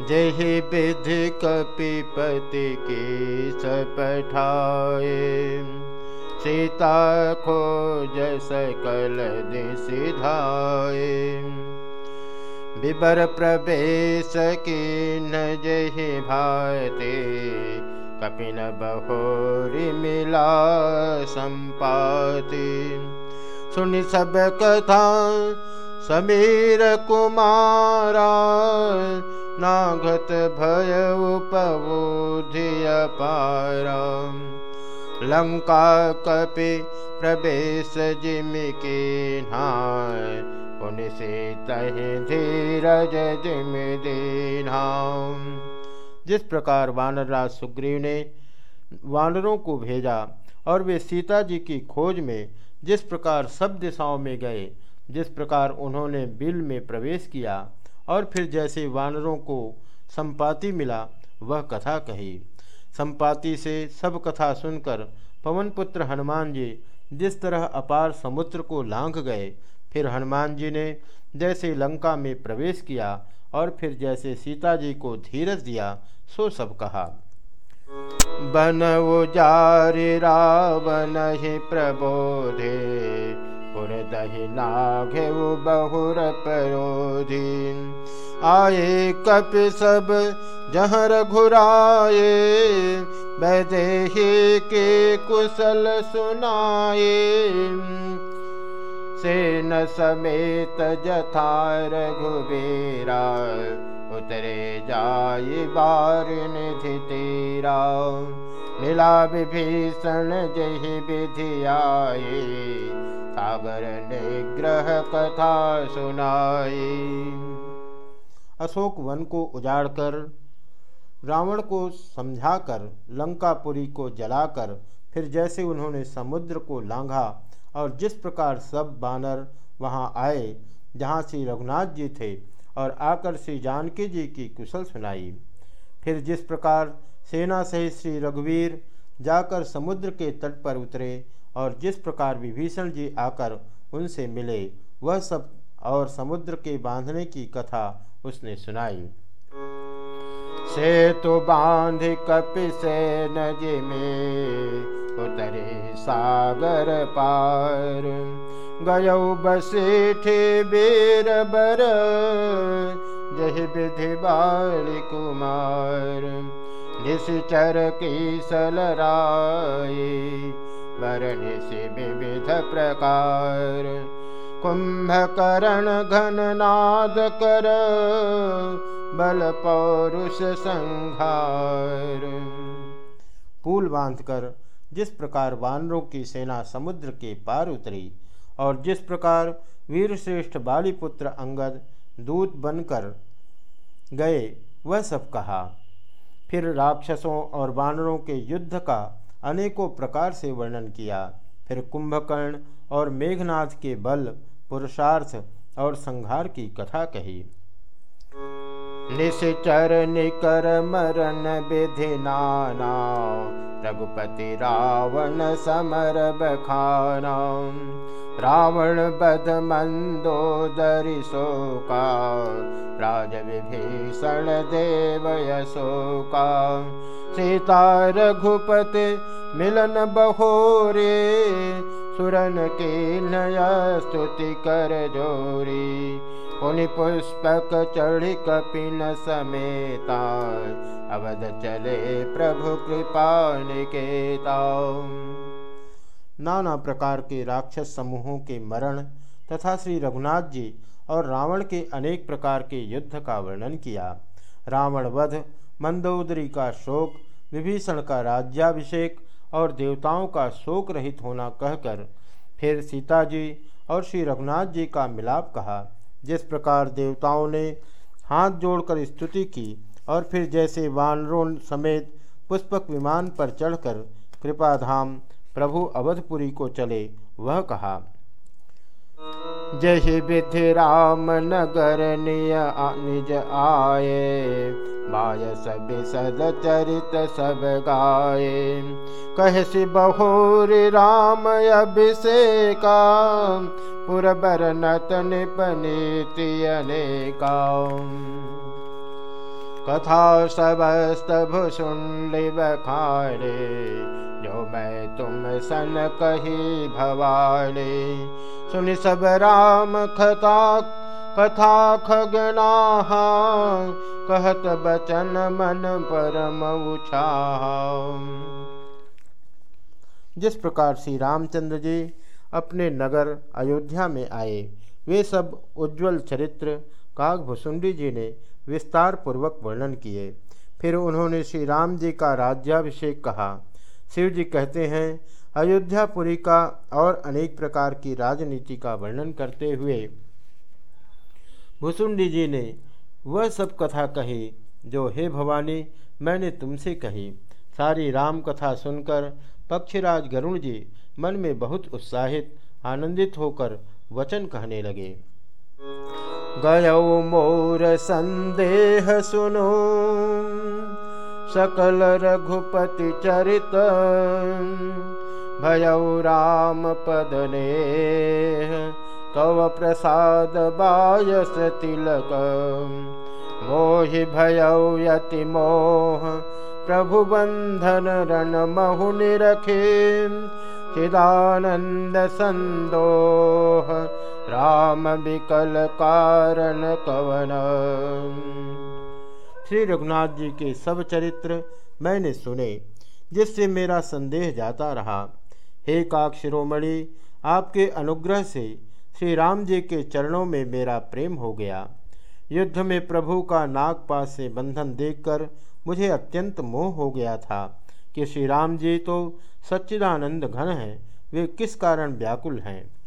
जही विधि कपिपति की सपठाए सीता खोज सकल दिसिधाए विबर प्रवेश की न जही भाते, कपिन बहोरी मिला संपाति। सुन सब कथा समीर कुमारा नागत भय उपबोधिय पारा। लंका कपि प्रवेश जिम के नाय पुन से तह धीरज जिम दीना जिस प्रकार वानरराज सुग्रीव ने वानरों को भेजा और वे सीता जी की खोज में जिस प्रकार सब दिशाओं में गए, जिस प्रकार उन्होंने बिल में प्रवेश किया और फिर जैसे वानरों को संपाति मिला, वह कथा कही। संपाति से सब कथा सुनकर पवन पुत्र हनुमान जी जिस तरह अपार समुद्र को लांघ गए, फिर हनुमान जी ने जैसे लंका में प्रवेश किया और फिर जैसे सीता जी को धीरज दिया, सो सब कहा। बन उजारि रावण ही प्रबोधे पुर दही लाघे बहुर परोधी आए, कप सब जहर घुराए वैदेही के कुशल सुनाए। सेन समेत जथार घुबेरा उतरे जाय बार निधि तेरा। नीला विभीषण जही विधि आए, सागर निग्रह कथा सुनाई अशोक वन को उजाड़कर, रावण को समझाकर, लंकापुरी को जलाकर, फिर जैसे उन्होंने समुद्र को लांघा और जिस प्रकार सब बानर वहाँ आए, जहाँ श्री रघुनाथ जी थे और आकर श्री जानकी जी की कुशल सुनाई। फिर जिस प्रकार सेना सहित श्री रघुवीर जाकर समुद्र के तट पर उतरे और जिस प्रकार विभीषण जी आकर उनसे मिले, वह सब और समुद्र के बांधने की कथा उसने सुनाई। से तो बाँध कपि से नज में, उतरे सागर पार। गयौ बसेठे बेर बर, जहि विधि बाल कुमार। निश्चर की सलराय वरण से विविध प्रकार। कुंभकर्ण घन नाद कर, बल पौरुष संहार। पुल बांधकर जिस प्रकार वानरों की सेना समुद्र के पार उतरी और जिस प्रकार वीरश्रेष्ठ बालीपुत्र अंगद दूत बनकर गए, वह सब कहा। फिर राक्षसों और वानरों के युद्ध का अनेकों प्रकार से वर्णन किया। फिर कुंभकर्ण और मेघनाथ के बल पुरुषार्थ और संहार की कथा कही। निश्चर निकर मरण विधि नाना, रघुपति रावण समर बखाना। रावण बद मंदोदरि शोका, राज विभीषण देव यशोका। सीता रघुपति मिलन बहोरे सुरन की नया स्तुति कर जोरी। पुनि पुष्पक चढ़ी कपिन समेता अवध चले प्रभु कृपा निकेता। नाना प्रकार के राक्षस समूहों के मरण तथा श्री रघुनाथ जी और रावण के अनेक प्रकार के युद्ध का वर्णन किया। रावण वध, मंदोदरी का शोक, विभीषण का राज्याभिषेक और देवताओं का शोक रहित होना कहकर फिर सीता जी और श्री रघुनाथ जी का मिलाप कहा। जिस प्रकार देवताओं ने हाथ जोड़कर स्तुति की और फिर जैसे वानरों समेत पुष्पक विमान पर चढ़कर कृपाधाम प्रभु अवधपुरी को चले, वह कहा, जय विधि राम नगर निज आए सब सद चरित सब गाये कह सि बहोर राम अभिषेका पुरबर नत निपनीति अनेका कथा सबस्त भुसुंडी बखारे जो मैं तुम सन कही भवानी सुन सब राम कथा कथा खगना, कहत बचन मन परम उछा जिस प्रकार श्री रामचंद्र जी अपने नगर अयोध्या में आए, वे सब उज्जवल चरित्र काग भुसुंडी जी ने विस्तार पूर्वक वर्णन किए। फिर उन्होंने श्री राम जी का राज्याभिषेक कहा। शिव जी कहते हैं, अयोध्यापुरी का और अनेक प्रकार की राजनीति का वर्णन करते हुए भुसुंडी जी ने वह सब कथा कही, जो हे भवानी, मैंने तुमसे कही। सारी राम कथा सुनकर पक्षीराज गरुण जी मन में बहुत उत्साहित, आनंदित होकर वचन कहने लगे। गयो मोर संदेह सुनो, सकल रघुपति चरित। भयौ राम पद ने कव प्रसाद बायस तिलक। मोहि भयौ यति मोह, प्रभु बंधन रण महु निरखे चिदानंद संदोह राम विकल कारण कवन। श्री रघुनाथ जी के सब चरित्र मैंने सुने, जिससे मेरा संदेह जाता रहा। हे काक शिरोमणि, आपके अनुग्रह से श्री राम जी के चरणों में मेरा प्रेम हो गया। युद्ध में प्रभु का नागपात से बंधन देखकर मुझे अत्यंत मोह हो गया था कि श्री राम जी तो सच्चिदानंद घन हैं, वे किस कारण व्याकुल हैं?